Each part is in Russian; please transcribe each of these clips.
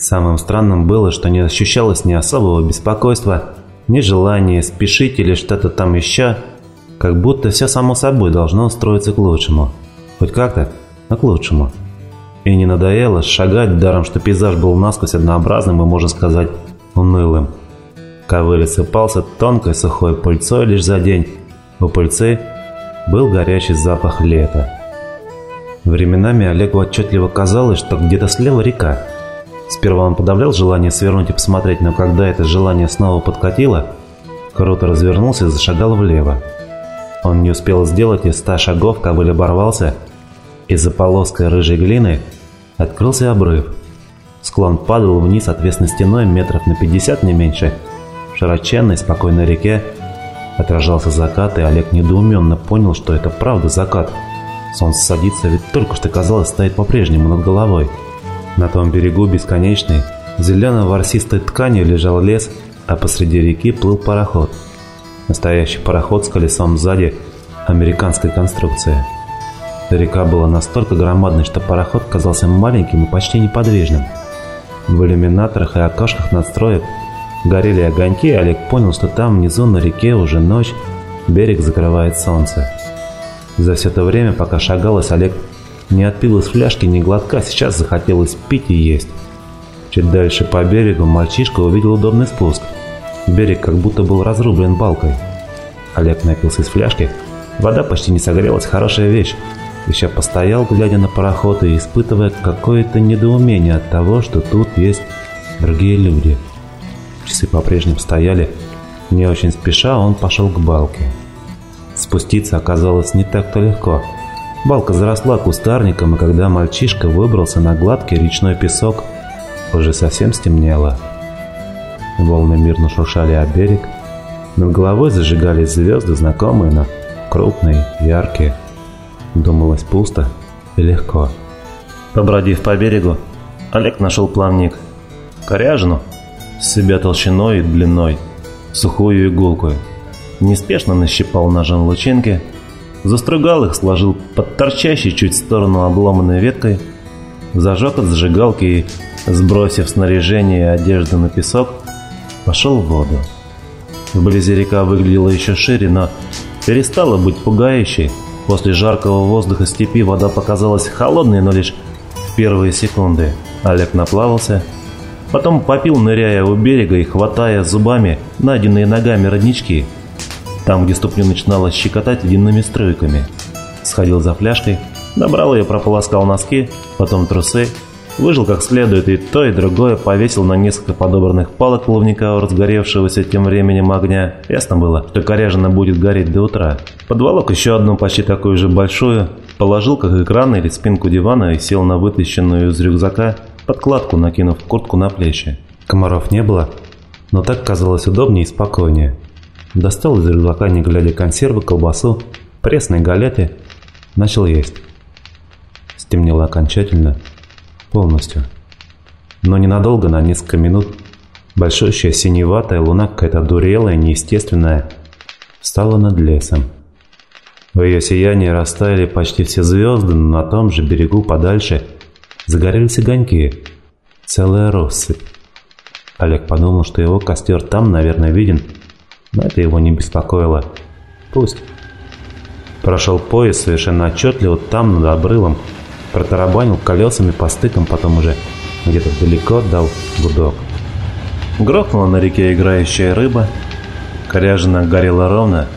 Самым странным было, что не ощущалось ни особого беспокойства, ни желания спешить или что-то там еще, как будто все само собой должно устроиться к лучшему. Хоть как-то, но к лучшему. И не надоело шагать, даром что пейзаж был насквозь однообразным и, можно сказать, унылым. Ковыль осыпался тонкой сухой пыльцой лишь за день. У пыльцы был горячий запах лета. Временами Олегу отчетливо казалось, что где-то слева река. Сперва он подавлял желание свернуть и посмотреть, но когда это желание снова подкатило, круто развернулся и зашагал влево. Он не успел сделать и ста шагов, кобыль оборвался, и за полоской рыжей глины открылся обрыв. Склон падал вниз отвесной стеной метров на 50 не меньше. В широченной, спокойной реке отражался закат, и Олег недоуменно понял, что это правда закат – Солнце садится, ведь только что, казалось, стоит по-прежнему над головой. На том берегу бесконечной, зелено-ворсистой тканью лежал лес, а посреди реки плыл пароход. Настоящий пароход с колесом сзади американской конструкции. Река была настолько громадной, что пароход казался маленьким и почти неподвижным. В иллюминаторах и окошках надстроек горели огоньки, и Олег понял, что там внизу на реке уже ночь, берег закрывает солнце. За все это время, пока шагалось, Олег не отпил из фляжки ни глотка, сейчас захотелось пить и есть. Чуть дальше по берегу мальчишка увидел удобный спуск. Берег как будто был разрублен балкой. Олег напился из фляжки. Вода почти не согрелась, хорошая вещь. Еще постоял, глядя на пароход и испытывая какое-то недоумение от того, что тут есть другие люди. Часы по-прежнему стояли. Не очень спеша он пошел к балке. Спуститься оказалось не так-то легко. Балка заросла кустарником, и когда мальчишка выбрался на гладкий речной песок, уже совсем стемнело. Волны мирно шуршали о берег. Над головой зажигались звезды, знакомые, но крупные, яркие. Думалось пусто и легко. Побродив по берегу, Олег нашел плавник. Коряжину с себя толщиной и длиной, сухую иголку – неспешно нащипал ножом лучинки, застругал их, сложил под торчащей чуть в сторону обломанной веткой, зажег от зажигалки и, сбросив снаряжение и одежду на песок, пошел в воду. Вблизи река выглядела еще шире, но перестала быть пугающей. После жаркого воздуха степи вода показалась холодной, но лишь в первые секунды. Олег наплавался, потом попил, ныряя у берега и хватая зубами найденные ногами роднички – там, где ступню начинало щекотать длинными струйками. Сходил за фляжкой, набрал ее, прополоскал носки, потом трусы, выжил как следует и то, и другое повесил на несколько подобранных палок плавника у разгоревшегося тем временем огня. Ясно было, что коряжина будет гореть до утра. Подволок еще одну почти такую же большую, положил как экран или спинку дивана и сел на вытащенную из рюкзака подкладку, накинув куртку на плечи. Комаров не было, но так казалось удобнее и спокойнее. Достал из рюкзака, не глядя, консервы, колбасу, пресные галеты. Начал есть. Стемнело окончательно, полностью. Но ненадолго, на несколько минут, большущая синеватая луна, какая-то дурелая, неестественная, встала над лесом. В ее сиянии растаяли почти все звезды, но на том же берегу подальше загорелись огоньки. Целая россыпь. Олег подумал, что его костер там, наверное, виден, но это его не беспокоило. Пусть. Прошел поезд совершенно отчетливо там, над обрывом, протарабанил колесами по стыкам, потом уже где-то далеко дал гудок. Грохнула на реке играющая рыба, коряжина горела ровно,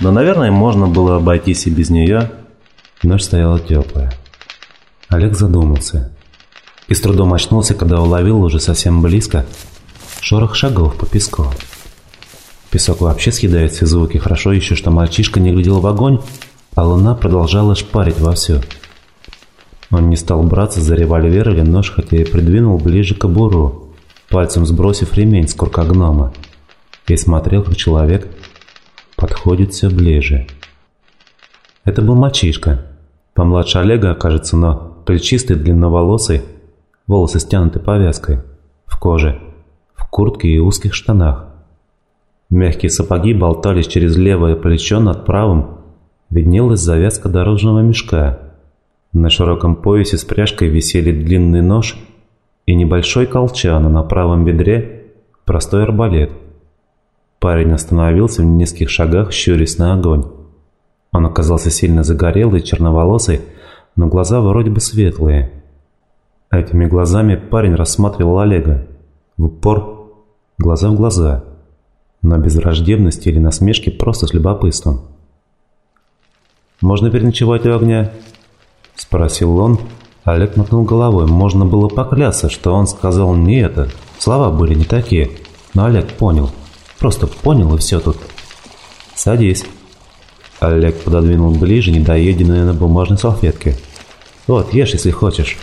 но, наверное, можно было обойтись и без нее. Ночь стояла теплая. Олег задумался и с трудом очнулся, когда уловил уже совсем близко шорох шагов по песку. Песок вообще съедает все звуки. Хорошо еще, что мальчишка не глядел в огонь, а луна продолжала шпарить вовсю. Он не стал браться за револьвер или нож, хотя и придвинул ближе к обуру, пальцем сбросив ремень с курка гнома, и смотрел, как человек подходит все ближе. Это был мальчишка, помладше Олега, кажется, но плечистый, длинноволосый, волосы стянуты повязкой, в коже, в куртке и узких штанах. Мягкие сапоги болтались через левое плечо над правым. Виднелась завязка дорожного мешка. На широком поясе с пряжкой висели длинный нож и небольшой колчан, а на правом бедре простой арбалет. Парень остановился в нескольких шагах, щурясь на огонь. Он оказался сильно загорелый, черноволосый, но глаза вроде бы светлые. Этими глазами парень рассматривал Олега. В упор, глаза в глаза. Но без враждебности или насмешки, просто с любопытством. «Можно переночевать у огня?» Спросил он. Олег мотнул головой. Можно было поклясться, что он сказал не это. Слова были не такие. Но Олег понял. Просто понял и все тут. «Садись». Олег пододвинул ближе недоеденные на бумажной салфетке. «Вот, ешь, если хочешь.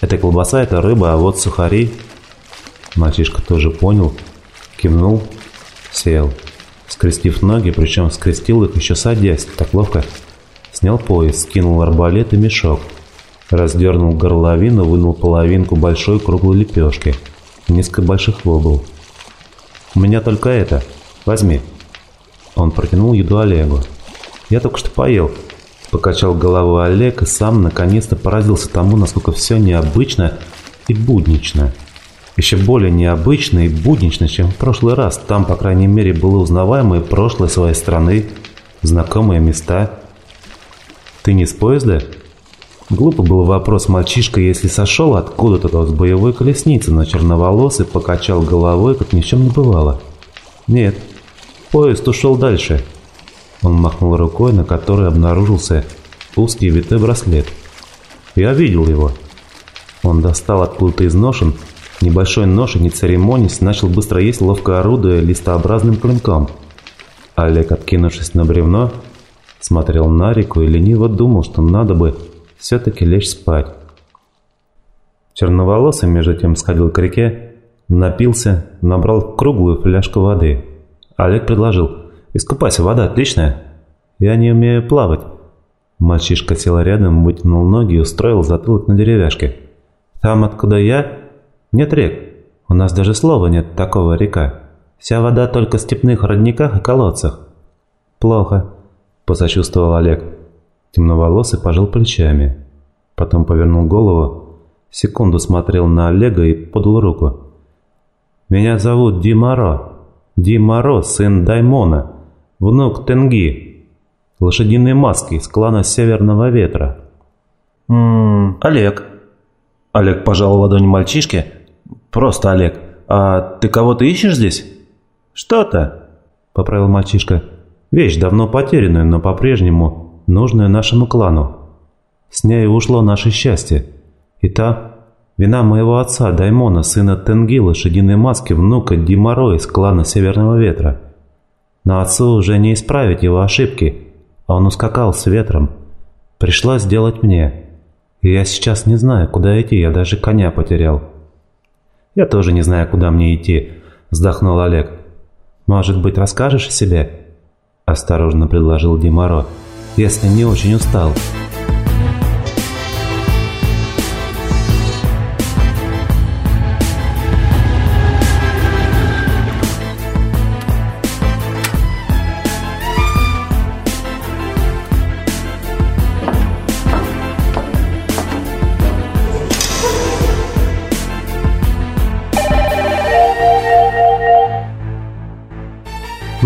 Это колбаса, это рыба, а вот сухари». Мальчишка тоже понял, кивнул, сел, скрестив ноги, причем скрестил их еще садясь, так ловко. Снял пояс, скинул арбалет и мешок. Раздернул горловину, вынул половинку большой круглой лепешки. Несколько больших вобл. «У меня только это. Возьми». Он протянул еду Олегу. «Я только что поел». Покачал головой Олег и сам наконец-то поразился тому, насколько все необычно и буднично. Еще более необычно и буднично, чем в прошлый раз. Там, по крайней мере, было узнаваемое прошлое своей страны, знакомые места – «Ты не с поезда?» Глупо был вопрос мальчишка, если сошел откуда-то с боевой колесницы, но черноволосый покачал головой, как ни в чем не бывало. «Нет, поезд ушел дальше». Он махнул рукой, на которой обнаружился узкий витой браслет. «Я видел его». Он достал откуда-то из ножен небольшой нож и, не церемонясь, начал быстро есть, ловко орудуя листообразным клинком. Олег, откинувшись на бревно, смотрел на реку и лениво думал, что надо бы все-таки лечь спать. Черноволосый между тем сходил к реке, напился, набрал круглую фляжку воды. Олег предложил «Искупайся, вода отличная». «Я не умею плавать». Мальчишка сел рядом, вытянул ноги и устроил затылок на деревяшке. «Там, откуда я, нет рек. У нас даже слова нет такого река. Вся вода только в степных родниках и колодцах». «Плохо посочувствовал Олег. Темноволосый пожал плечами. Потом повернул голову, секунду смотрел на Олега и подал руку. «Меня зовут Димаро. Димаро, сын Даймона, внук Тенги, лошадиной маски из клана Северного Ветра». «Ммм, Олег». Олег пожал ладонь мальчишке. «Просто Олег. А ты кого-то ищешь здесь?» «Что-то», — поправил мальчишка. Вещь давно потерянная, но по-прежнему нужная нашему клану. С ней ушло наше счастье. И та вина моего отца Даймона, сына Тенги, лошадиной маски, внука Димаро из клана Северного Ветра. На отцу уже не исправить его ошибки, а он ускакал с ветром. Пришлось сделать мне. И я сейчас не знаю, куда идти, я даже коня потерял. «Я тоже не знаю, куда мне идти», – вздохнул Олег. «Может быть, расскажешь о себе?» – осторожно предложил Димаро, – «если не очень устал».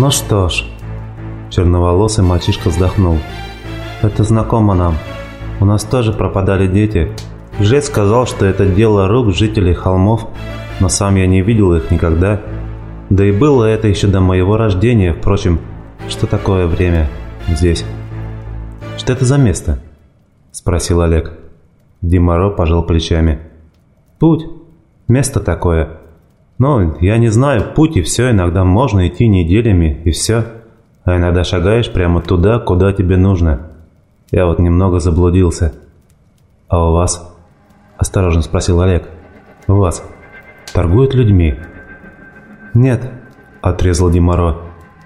Ну что ж, Черноволосый мальчишка вздохнул. «Это знакомо нам. У нас тоже пропадали дети. Жрец сказал, что это дело рук жителей холмов, но сам я не видел их никогда. Да и было это еще до моего рождения. Впрочем, что такое время здесь?» «Что это за место?» – спросил Олег. Димаро пожал плечами. «Путь. Место такое. Но я не знаю, путь и все, иногда можно идти неделями, и все» а иногда шагаешь прямо туда, куда тебе нужно. Я вот немного заблудился. А у вас? Осторожно спросил Олег. У вас торгуют людьми? Нет, отрезал Димаро.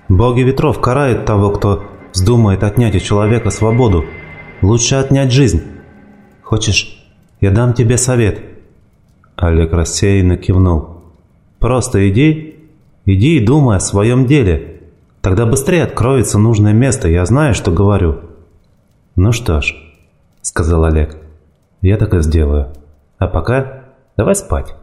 Боги ветров карают того, кто вздумает отнять у человека свободу. Лучше отнять жизнь. Хочешь, я дам тебе совет?» Олег рассеянно кивнул. «Просто иди, иди и думай о своем деле. Тогда быстрее откроется нужное место, я знаю, что говорю». «Ну что ж», — сказал Олег, — «я так и сделаю. А пока давай спать».